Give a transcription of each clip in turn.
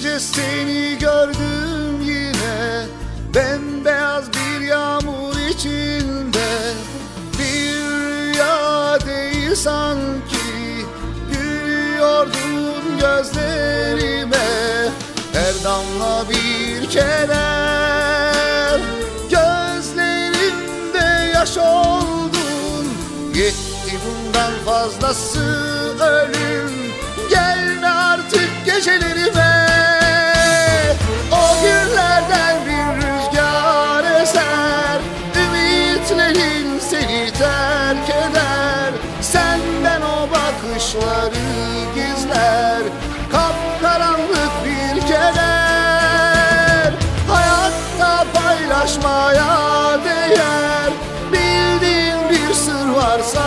seni gördüm yine. Bembeyaz bir yağmur içinde. Bir rüya değil sanki. Gülüyordun gözlerime. Her damla bir keder Gözlerimde yaş oldun. Yetti bundan fazlası ölüm varsa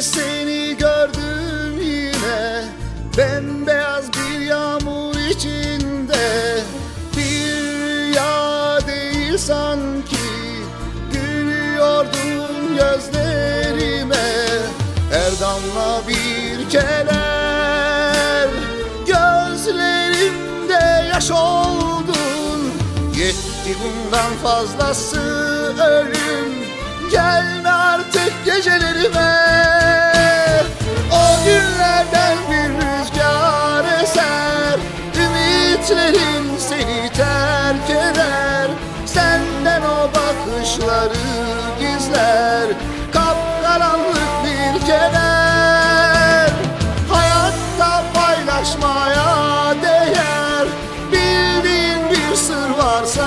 Seni gördüm yine. Bembeyaz bir yağmur içinde. Bir rüya değil sanki. Gülüyordun gözlerime. Her damla bir keder Gözlerimde yaş oldun. Yetti bundan fazlası ölüm. Gelme artık gecelerime günlerden bir rüzgar eser Ümitlerin seni terk eder. Senden o bakışları gizler Kapkaranlık bir keder. Hayatta paylaşmaya değer Bildiğin bir sır varsa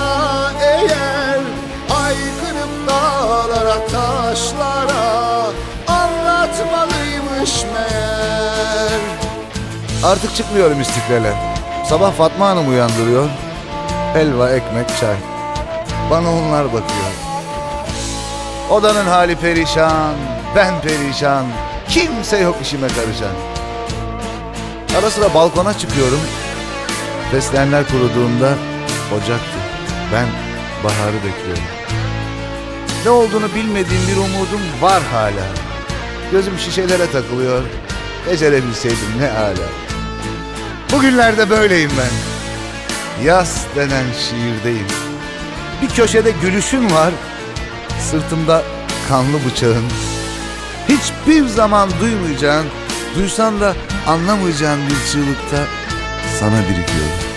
eğer Haykırıp dağlara taşlara Anlatmalıymış meğer Artık çıkmıyorum istiklale. Sabah Fatma Hanım uyandırıyor. Helva, ekmek, çay. Bana onlar bakıyor. Odanın hali perişan, ben perişan. Kimse yok işime karışan. Ara sıra balkona çıkıyorum. Fesleğenler kuruduğunda ocaktı. Ben baharı bekliyorum. Ne olduğunu bilmediğim bir umudum var hala. Gözüm şişelere takılıyor. Becerebilseydim ne hala. Bugünlerde böyleyim ben. Yaz denen şiirdeyim. Bir köşede gülüşün var. Sırtımda kanlı bıçağın. Hiçbir zaman duymayacağın, duysan da anlamayacağın bir çığlıkta sana birikiyorum.